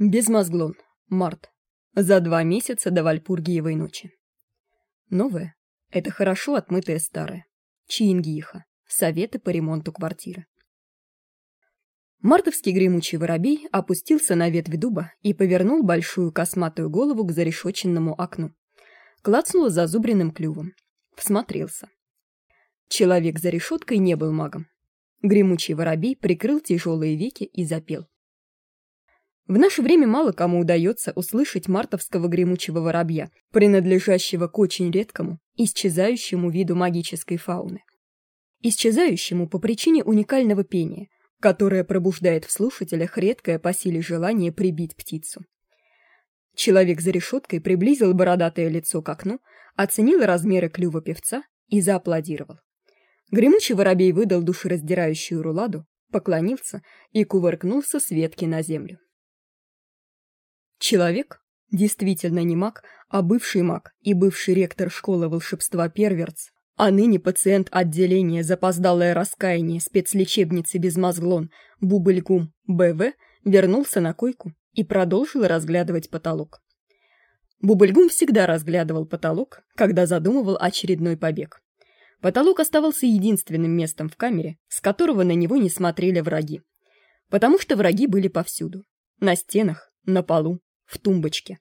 Безмозглон. Март. За два месяца до Вальпургиевой ночи. Новое — это хорошо отмытое старое. Чингиха. Советы по ремонту квартиры. Мартовский гремучий воробей опустился на ветвь дуба и повернул большую косматую голову к зарешоченному окну. Клацнул зазубренным клювом. Всмотрелся. Человек за решеткой не был магом. Гремучий воробей прикрыл тяжелые веки и запел. В наше время мало кому удается услышать мартовского гремучего воробья, принадлежащего к очень редкому, исчезающему виду магической фауны. Исчезающему по причине уникального пения, которое пробуждает в слушателях редкое по силе желание прибить птицу. Человек за решеткой приблизил бородатое лицо к окну, оценил размеры клюва певца и зааплодировал. Гремучий воробей выдал душераздирающую руладу, поклонился и кувыркнулся с ветки на землю. Человек, действительно не маг, а бывший маг и бывший ректор школы волшебства Перверц, а ныне пациент отделения запоздалое раскаяние спецлечебницы Безмозглон Бубльгум БВ вернулся на койку и продолжил разглядывать потолок. Бубльгум всегда разглядывал потолок, когда задумывал очередной побег. Потолок оставался единственным местом в камере, с которого на него не смотрели враги. Потому что враги были повсюду. На стенах, на полу, в тумбочке.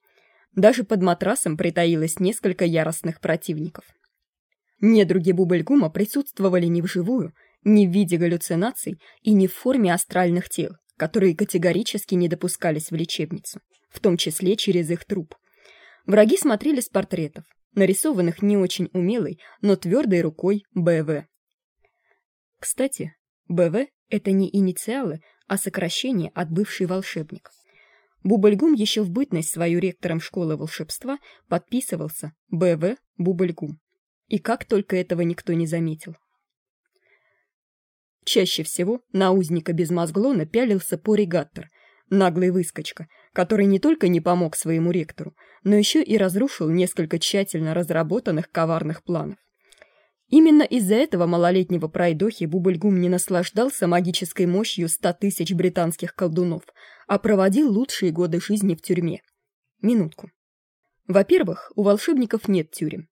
Даже под матрасом притаилось несколько яростных противников. Недруги Бубльгума присутствовали не вживую, не в виде галлюцинаций и не в форме астральных тел, которые категорически не допускались в лечебницу, в том числе через их труп. Враги смотрели с портретов, нарисованных не очень умелой, но твердой рукой БВ. Кстати, БВ — это не инициалы, а сокращение от бывший волшебник. Бубльгум еще в бытность свою ректором школы волшебства подписывался Б.В. Бубльгум. И как только этого никто не заметил. Чаще всего на узника без мозглона пялился поригаттер, наглый выскочка, который не только не помог своему ректору, но еще и разрушил несколько тщательно разработанных коварных планов. Именно из-за этого малолетнего пройдохи Бубльгум не наслаждался магической мощью ста тысяч британских колдунов, а проводил лучшие годы жизни в тюрьме. Минутку. Во-первых, у волшебников нет тюрем.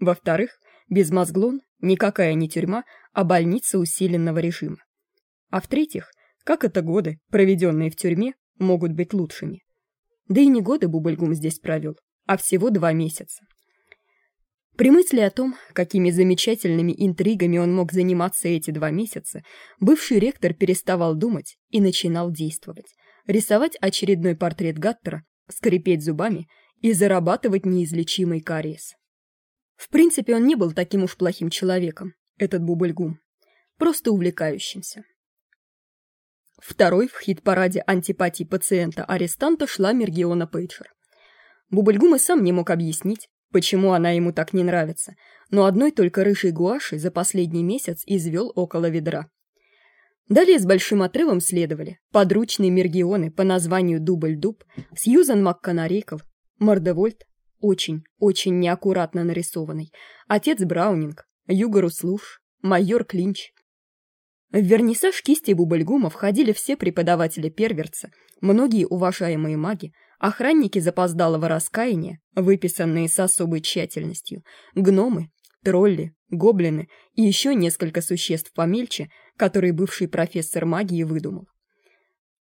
Во-вторых, без мозглон никакая не тюрьма, а больница усиленного режима. А в-третьих, как это годы, проведенные в тюрьме, могут быть лучшими? Да и не годы Бубльгум здесь провел, а всего два месяца. При мысли о том, какими замечательными интригами он мог заниматься эти два месяца, бывший ректор переставал думать и начинал действовать. Рисовать очередной портрет Гаттера, скрипеть зубами и зарабатывать неизлечимый кариес. В принципе, он не был таким уж плохим человеком, этот Бубльгум. Просто увлекающимся. Второй в хит-параде антипатии пациента-арестанта шла Мергиона Пейджер. Бубльгум и сам не мог объяснить, почему она ему так не нравится, но одной только рыжей гуаши за последний месяц извел около ведра. Далее с большим отрывом следовали подручные Мергионы по названию Дубль-Дуб, Сьюзан МакКонарейкл, Мордевольт, очень, очень неаккуратно нарисованный, отец Браунинг, Югору Слуш, майор Клинч. В вернисаж кисти Бубльгума входили все преподаватели Перверца, многие уважаемые маги, охранники запоздалого раскаяния, выписанные с особой тщательностью, гномы, тролли, гоблины и еще несколько существ помельче, которые бывший профессор магии выдумал.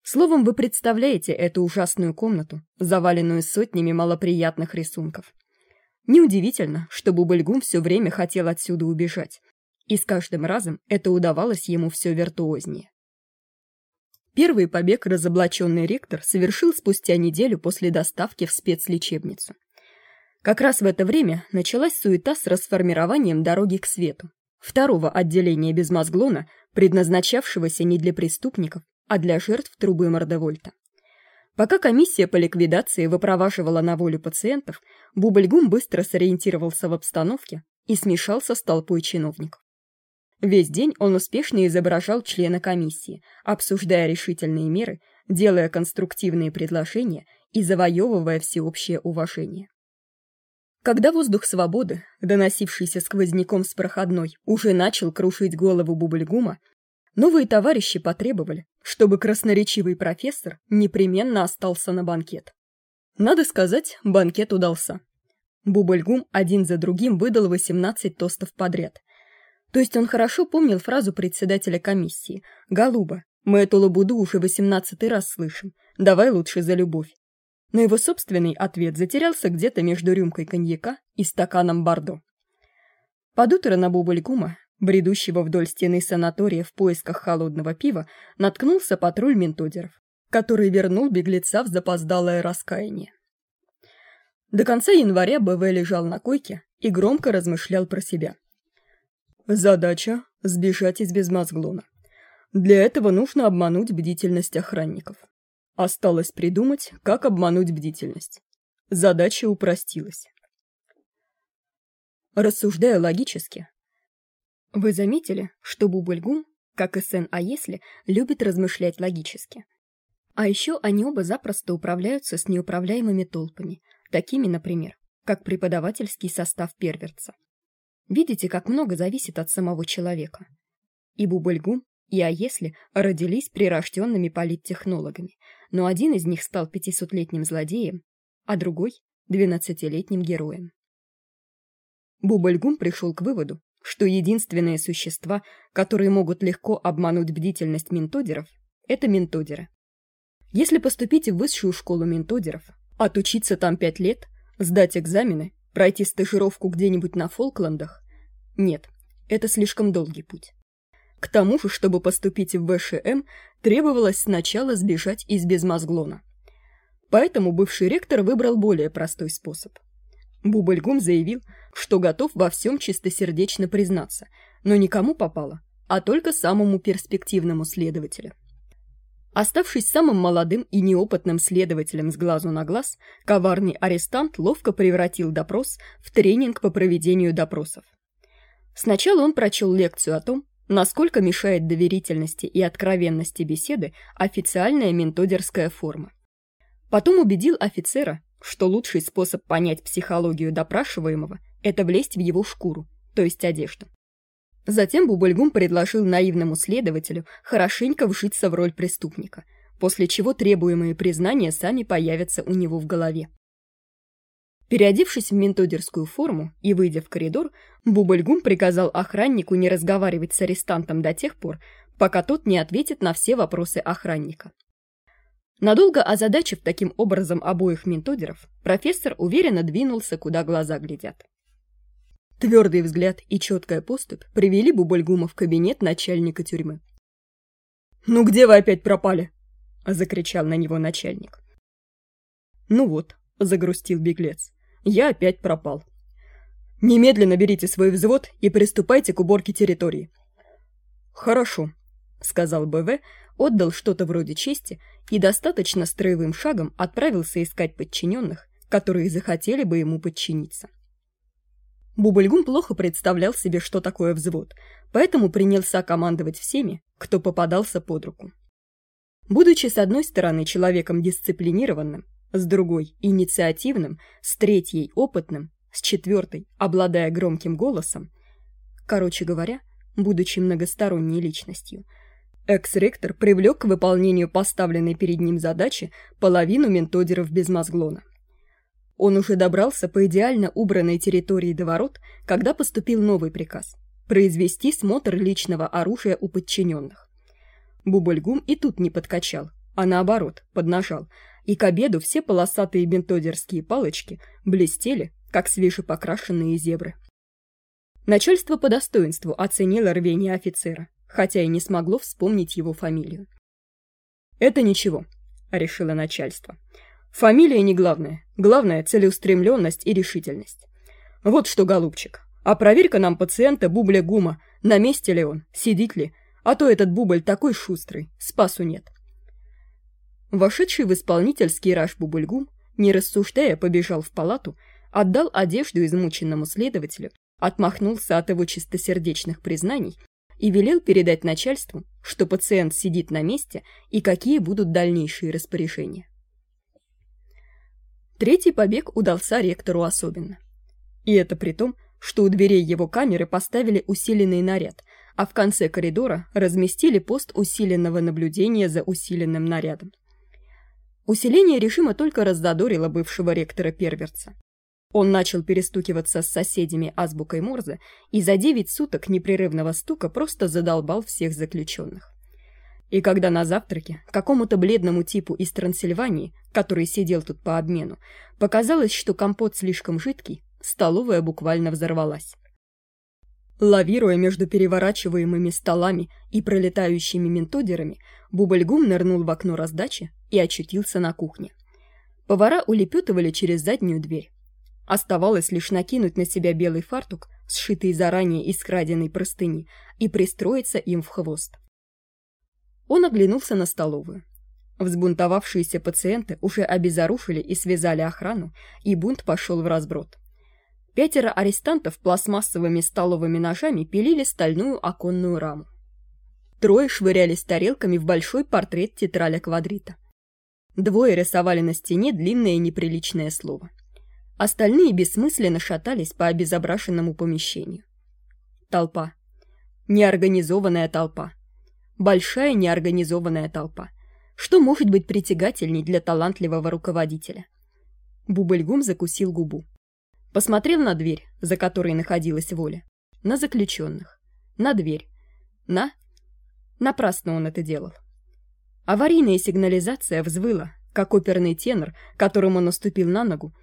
Словом, вы представляете эту ужасную комнату, заваленную сотнями малоприятных рисунков. Неудивительно, что Бубльгум все время хотел отсюда убежать, и с каждым разом это удавалось ему все виртуознее. Первый побег разоблаченный ректор совершил спустя неделю после доставки в спецлечебницу. Как раз в это время началась суета с расформированием дороги к свету, второго отделения безмозглона, предназначавшегося не для преступников, а для жертв трубы Мордовольта. Пока комиссия по ликвидации выпроваживала на волю пациентов, Бубльгум быстро сориентировался в обстановке и смешался с толпой чиновников. Весь день он успешно изображал члена комиссии, обсуждая решительные меры, делая конструктивные предложения и завоевывая всеобщее уважение. Когда воздух свободы, доносившийся сквозняком с проходной, уже начал крушить голову Бубльгума, Новые товарищи потребовали, чтобы красноречивый профессор непременно остался на банкет. Надо сказать, банкет удался. Бубльгум один за другим выдал 18 тостов подряд. То есть он хорошо помнил фразу председателя комиссии «Голуба, мы эту лабуду уже восемнадцатый раз слышим, давай лучше за любовь». Но его собственный ответ затерялся где-то между рюмкой коньяка и стаканом бордо. Под утро на Бубльгума, бредущего вдоль стены санатория в поисках холодного пива, наткнулся патруль ментодеров, который вернул беглеца в запоздалое раскаяние. До конца января БВ лежал на койке и громко размышлял про себя. Задача – сбежать из безмозглона. Для этого нужно обмануть бдительность охранников. Осталось придумать, как обмануть бдительность. Задача упростилась. Рассуждая логически, вы заметили, что Бубльгум, как и Сен А если, любит размышлять логически. А еще они оба запросто управляются с неуправляемыми толпами – такими, например, как преподавательский состав перверца. Видите, как много зависит от самого человека. И Бубльгум, и А если родились прирожденными политтехнологами, но один из них стал пятисотлетним злодеем, а другой — двенадцатилетним героем. Бубльгум пришел к выводу, что единственные существа, которые могут легко обмануть бдительность ментодеров, это ментодеры. Если поступить в высшую школу ментодеров, Отучиться там пять лет? Сдать экзамены? Пройти стажировку где-нибудь на Фолкландах? Нет, это слишком долгий путь. К тому же, чтобы поступить в ВШМ, требовалось сначала сбежать из Безмозглона. Поэтому бывший ректор выбрал более простой способ. Бубльгум заявил, что готов во всем чистосердечно признаться, но никому попало, а только самому перспективному следователю. Оставшись самым молодым и неопытным следователем с глазу на глаз, коварный арестант ловко превратил допрос в тренинг по проведению допросов. Сначала он прочел лекцию о том, насколько мешает доверительности и откровенности беседы официальная ментодерская форма. Потом убедил офицера, что лучший способ понять психологию допрашиваемого – это влезть в его шкуру, то есть одежду. Затем Бубльгум предложил наивному следователю хорошенько вжиться в роль преступника, после чего требуемые признания сами появятся у него в голове. Переодевшись в ментодерскую форму и выйдя в коридор, Бубльгум приказал охраннику не разговаривать с арестантом до тех пор, пока тот не ответит на все вопросы охранника. Надолго озадачив таким образом обоих ментодеров, профессор уверенно двинулся, куда глаза глядят. Твердый взгляд и четкая поступь привели Бубольгума в кабинет начальника тюрьмы. «Ну где вы опять пропали?» — закричал на него начальник. «Ну вот», — загрустил беглец, — «я опять пропал. Немедленно берите свой взвод и приступайте к уборке территории». «Хорошо», — сказал БВ, отдал что-то вроде чести и достаточно строевым шагом отправился искать подчиненных, которые захотели бы ему подчиниться. Бубльгум плохо представлял себе, что такое взвод, поэтому принялся командовать всеми, кто попадался под руку. Будучи с одной стороны человеком дисциплинированным, с другой – инициативным, с третьей – опытным, с четвертой – обладая громким голосом, короче говоря, будучи многосторонней личностью, экс-ректор привлек к выполнению поставленной перед ним задачи половину ментодеров без мозглона. Он уже добрался по идеально убранной территории до ворот, когда поступил новый приказ – произвести смотр личного оружия у подчиненных. Бубльгум и тут не подкачал, а наоборот, поднажал, и к обеду все полосатые бентодерские палочки блестели, как свежепокрашенные зебры. Начальство по достоинству оценило рвение офицера, хотя и не смогло вспомнить его фамилию. «Это ничего», — решило начальство. Фамилия не главное. Главное – целеустремленность и решительность. Вот что, голубчик, а проверь-ка нам пациента Бубля Гума, на месте ли он, сидит ли, а то этот Бубль такой шустрый, спасу нет. Вошедший в исполнительский раж Бубльгум, не рассуждая, побежал в палату, отдал одежду измученному следователю, отмахнулся от его чистосердечных признаний и велел передать начальству, что пациент сидит на месте и какие будут дальнейшие распоряжения. Третий побег удался ректору особенно. И это при том, что у дверей его камеры поставили усиленный наряд, а в конце коридора разместили пост усиленного наблюдения за усиленным нарядом. Усиление режима только раздодорило бывшего ректора Перверца. Он начал перестукиваться с соседями азбукой Морзе и за девять суток непрерывного стука просто задолбал всех заключенных. И когда на завтраке какому-то бледному типу из Трансильвании, который сидел тут по обмену, показалось, что компот слишком жидкий, столовая буквально взорвалась. Лавируя между переворачиваемыми столами и пролетающими ментодерами, Бубльгум нырнул в окно раздачи и очутился на кухне. Повара улепетывали через заднюю дверь. Оставалось лишь накинуть на себя белый фартук, сшитый заранее из краденой простыни, и пристроиться им в хвост. Он оглянулся на столовую. Взбунтовавшиеся пациенты уже обезоружили и связали охрану, и бунт пошел в разброд. Пятеро арестантов пластмассовыми столовыми ножами пилили стальную оконную раму. Трое швырялись тарелками в большой портрет тетраля квадрита. Двое рисовали на стене длинное неприличное слово. Остальные бессмысленно шатались по обезображенному помещению. Толпа. Неорганизованная толпа. Большая неорганизованная толпа. Что может быть притягательней для талантливого руководителя? Бубльгум закусил губу. Посмотрел на дверь, за которой находилась воля. На заключенных. На дверь. На... Напрасно он это делал. Аварийная сигнализация взвыла, как оперный тенор, которому наступил на ногу,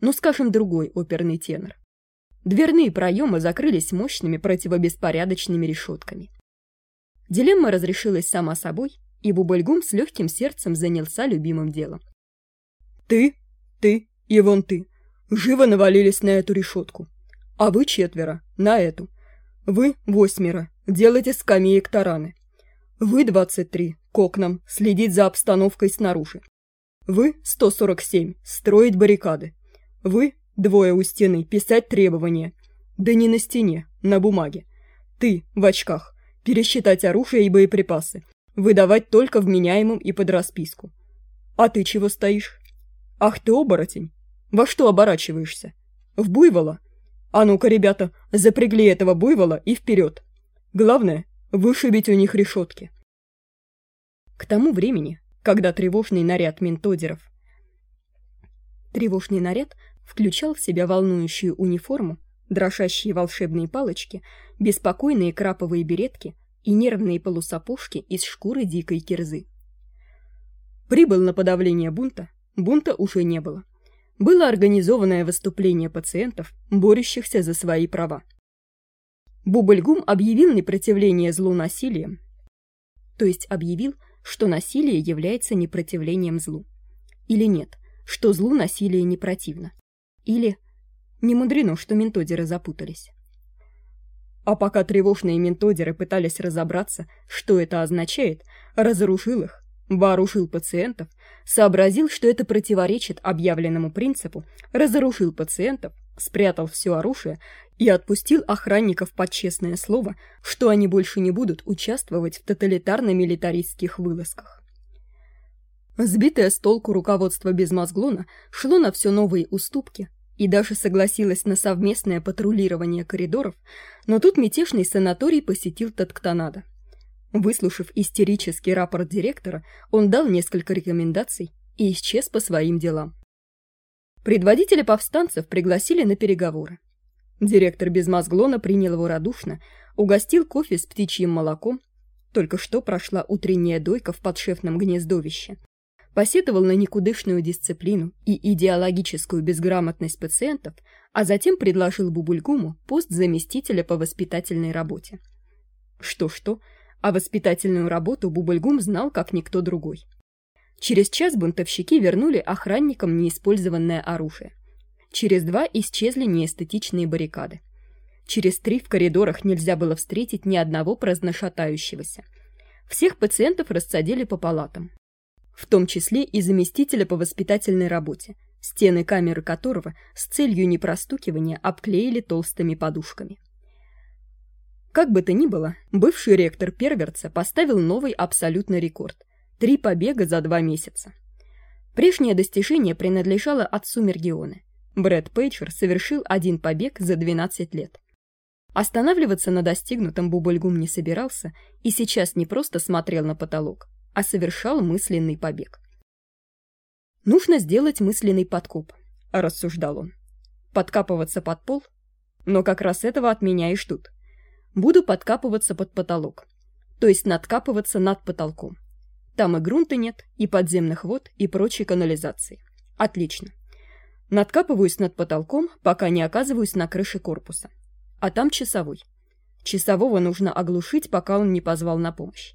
ну, скажем, другой оперный тенор. Дверные проемы закрылись мощными противобеспорядочными решетками. Дилемма разрешилась сама собой, и Бубальгум с легким сердцем занялся любимым делом. «Ты, ты и вон ты. Живо навалились на эту решетку. А вы четверо, на эту. Вы восьмеро, делайте скамеек тараны. Вы двадцать три, к окнам, следить за обстановкой снаружи. Вы, 147, строить баррикады. Вы, двое у стены, писать требования. Да не на стене, на бумаге. Ты, в очках, пересчитать оружие и боеприпасы, выдавать только вменяемым и под расписку. А ты чего стоишь? Ах ты оборотень! Во что оборачиваешься? В буйвола? А ну-ка, ребята, запрягли этого буйвола и вперед. Главное, вышибить у них решетки. К тому времени, когда тревожный наряд ментодеров... Тревожный наряд включал в себя волнующую униформу, дрожащие волшебные палочки, беспокойные краповые беретки и нервные полусапожки из шкуры дикой кирзы. Прибыл на подавление бунта, бунта уже не было. Было организованное выступление пациентов, борющихся за свои права. Бубльгум объявил непротивление злу насилием, то есть объявил, что насилие является непротивлением злу. Или нет, что злу насилие не противно. Или не мудрено, что ментодеры запутались. А пока тревожные ментодеры пытались разобраться, что это означает, разоружил их, вооружил пациентов, сообразил, что это противоречит объявленному принципу, разоружил пациентов, спрятал все оружие и отпустил охранников под честное слово, что они больше не будут участвовать в тоталитарно-милитаристских вылазках. Сбитое с толку руководство Безмозглона шло на все новые уступки, и даже согласилась на совместное патрулирование коридоров, но тут мятежный санаторий посетил Татктонада. Выслушав истерический рапорт директора, он дал несколько рекомендаций и исчез по своим делам. Предводителя повстанцев пригласили на переговоры. Директор Безмозглона принял его радушно, угостил кофе с птичьим молоком, только что прошла утренняя дойка в подшефном гнездовище, посетовал на никудышную дисциплину и идеологическую безграмотность пациентов, а затем предложил Бубульгуму пост заместителя по воспитательной работе. Что-что, а воспитательную работу Бубульгум знал как никто другой. Через час бунтовщики вернули охранникам неиспользованное оружие. Через два исчезли неэстетичные баррикады. Через три в коридорах нельзя было встретить ни одного праздношатающегося. Всех пациентов рассадили по палатам в том числе и заместителя по воспитательной работе, стены камеры которого с целью непростукивания обклеили толстыми подушками. Как бы то ни было, бывший ректор Перверца поставил новый абсолютный рекорд – три побега за два месяца. Прежнее достижение принадлежало отцу Мергионы. Брэд Пейджер совершил один побег за 12 лет. Останавливаться на достигнутом Бубульгум не собирался и сейчас не просто смотрел на потолок, а совершал мысленный побег. «Нужно сделать мысленный подкоп», — рассуждал он. «Подкапываться под пол? Но как раз этого от меня и ждут. Буду подкапываться под потолок, то есть надкапываться над потолком. Там и грунта нет, и подземных вод, и прочей канализации. Отлично. Надкапываюсь над потолком, пока не оказываюсь на крыше корпуса а там часовой. Часового нужно оглушить, пока он не позвал на помощь.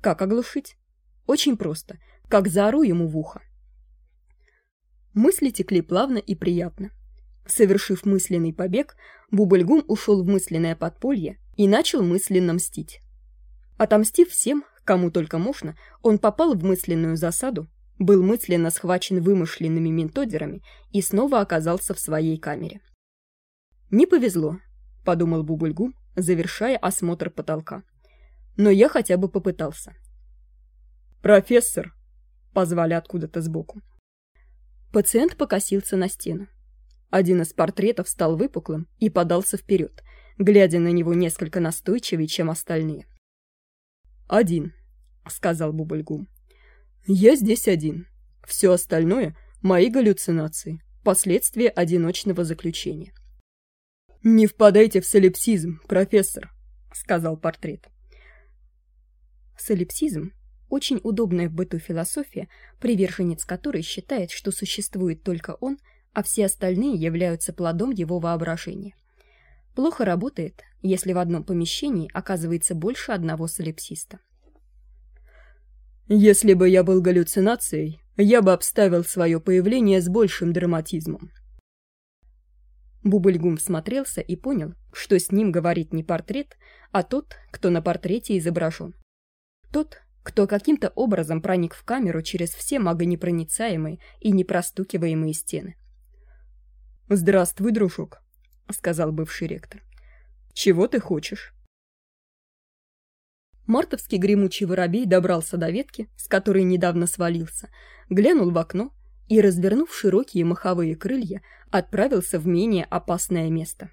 Как оглушить? Очень просто, как заору ему в ухо. Мысли текли плавно и приятно. Совершив мысленный побег, Бубльгум ушел в мысленное подполье и начал мысленно мстить. Отомстив всем, кому только можно, он попал в мысленную засаду, был мысленно схвачен вымышленными ментодерами и снова оказался в своей камере. Не повезло, подумал Бубульгум, завершая осмотр потолка. Но я хотя бы попытался. Профессор, позвали откуда-то сбоку. Пациент покосился на стену. Один из портретов стал выпуклым и подался вперед, глядя на него несколько настойчивее, чем остальные. «Один», — сказал Бубульгум. «Я здесь один. Все остальное — мои галлюцинации, последствия одиночного заключения. «Не впадайте в солипсизм, профессор», — сказал портрет. Солипсизм — очень удобная в быту философия, приверженец которой считает, что существует только он, а все остальные являются плодом его воображения. Плохо работает, если в одном помещении оказывается больше одного солипсиста. «Если бы я был галлюцинацией, я бы обставил свое появление с большим драматизмом», Бубльгум всмотрелся и понял, что с ним говорит не портрет, а тот, кто на портрете изображен. Тот, кто каким-то образом проник в камеру через все магонепроницаемые и непростукиваемые стены. «Здравствуй, дружок», — сказал бывший ректор. «Чего ты хочешь?» Мартовский гремучий воробей добрался до ветки, с которой недавно свалился, глянул в окно и, развернув широкие маховые крылья, отправился в менее опасное место.